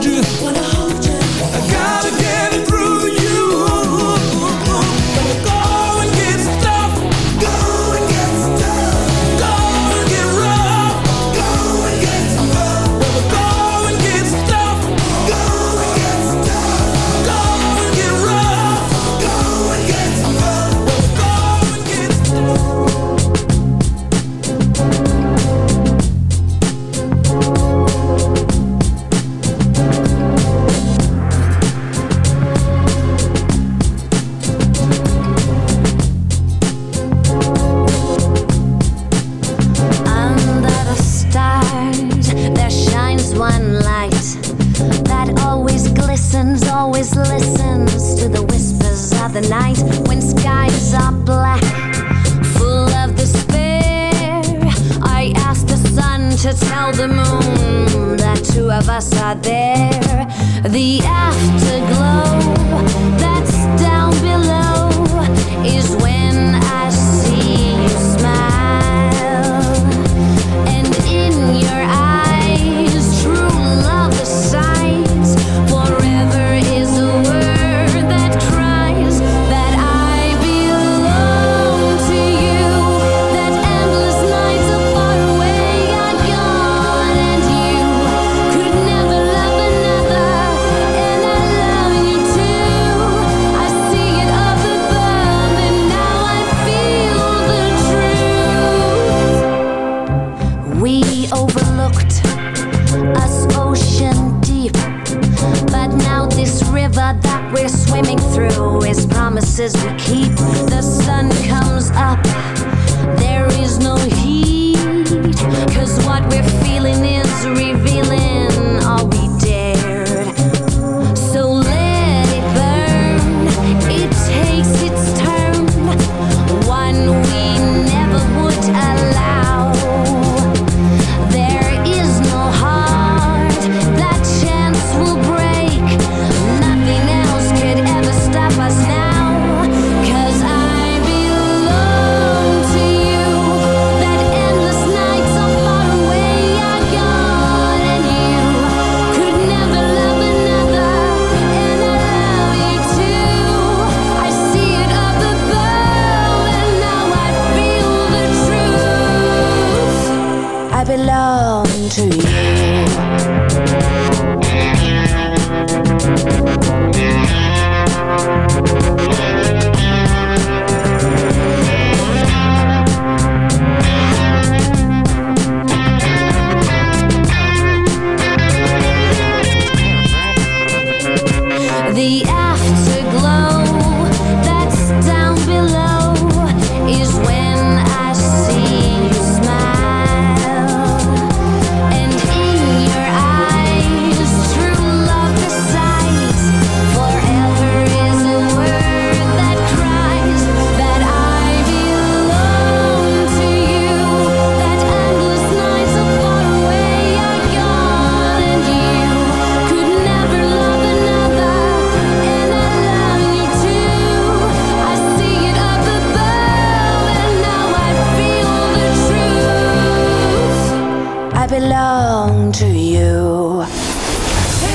君。我的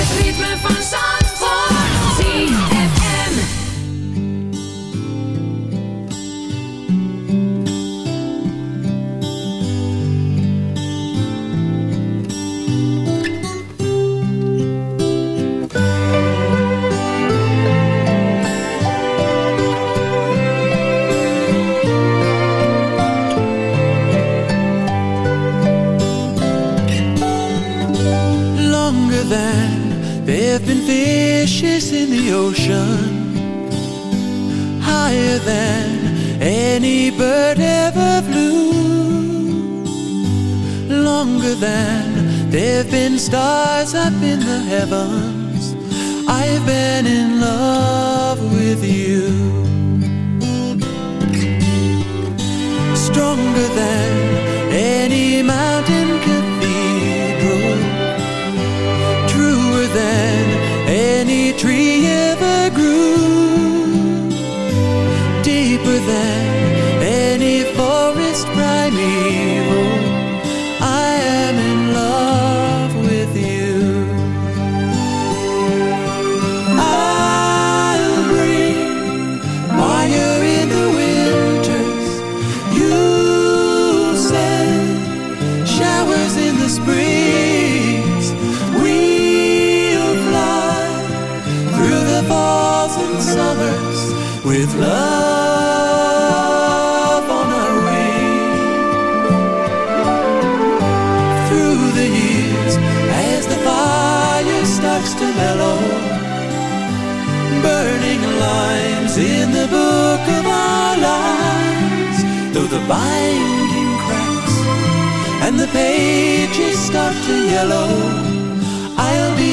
Het ritme van Though the binding cracks and the pages start to yellow, I'll be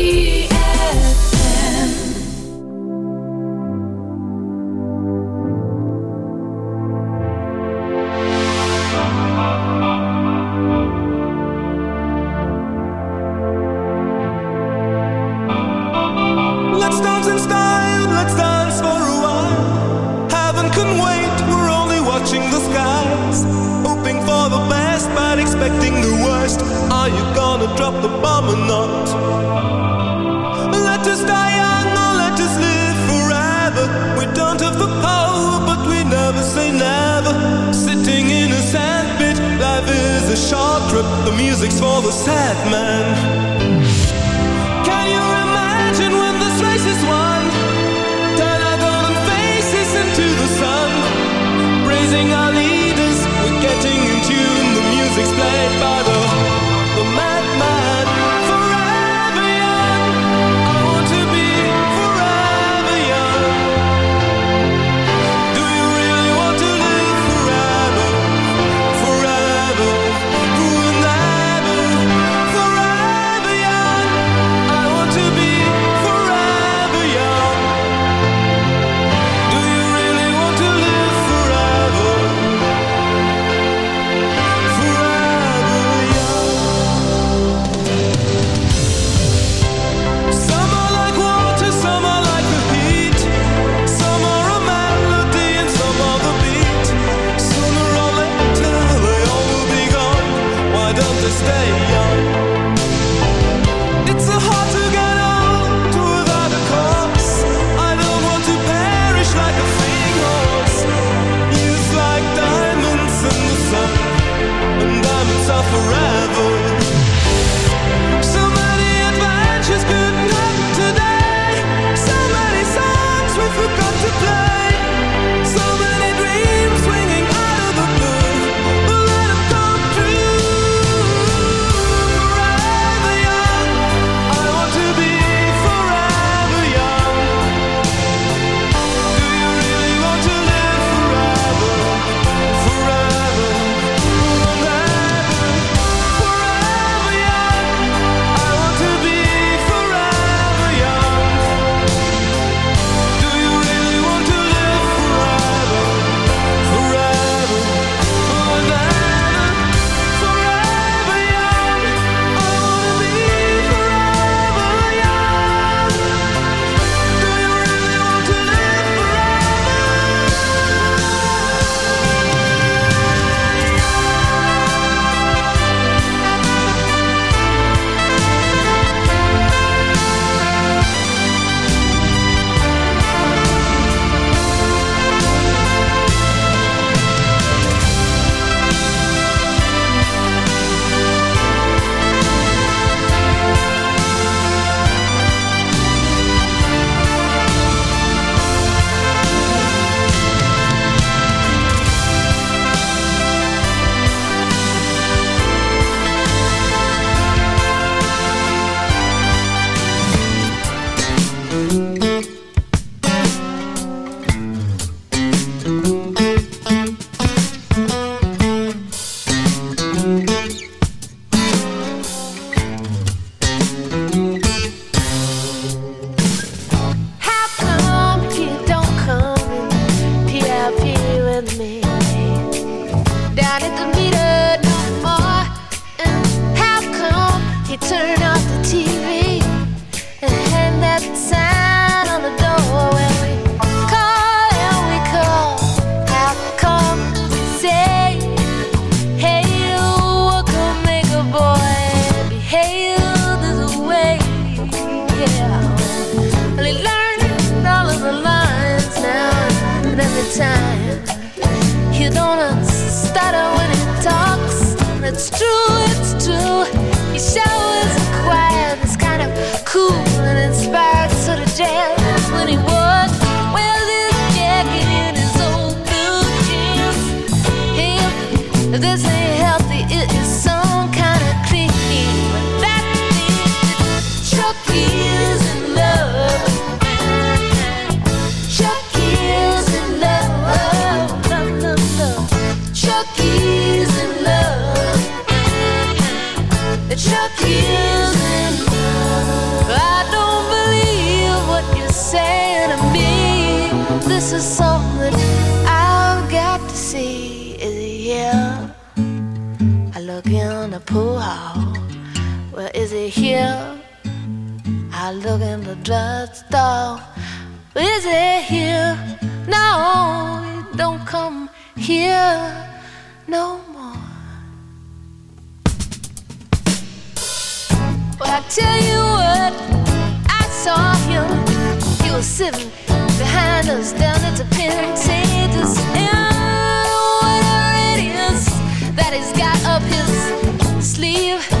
believe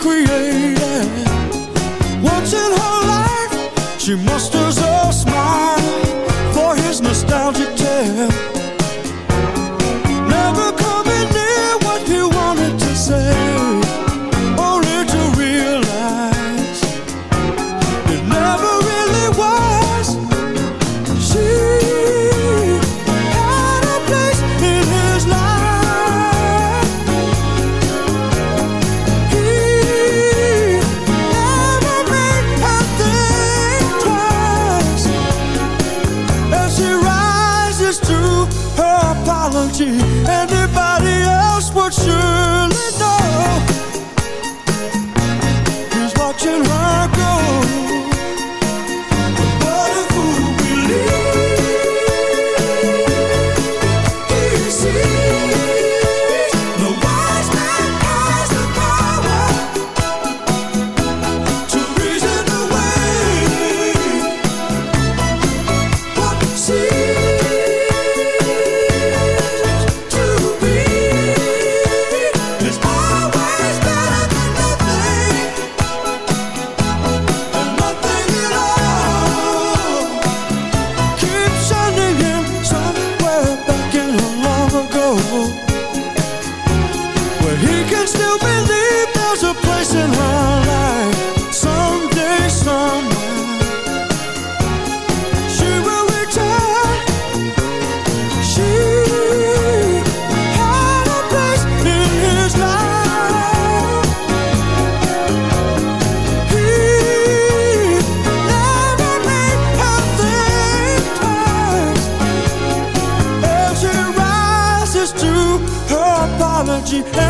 created. Once in her life, she musters a smile verdade é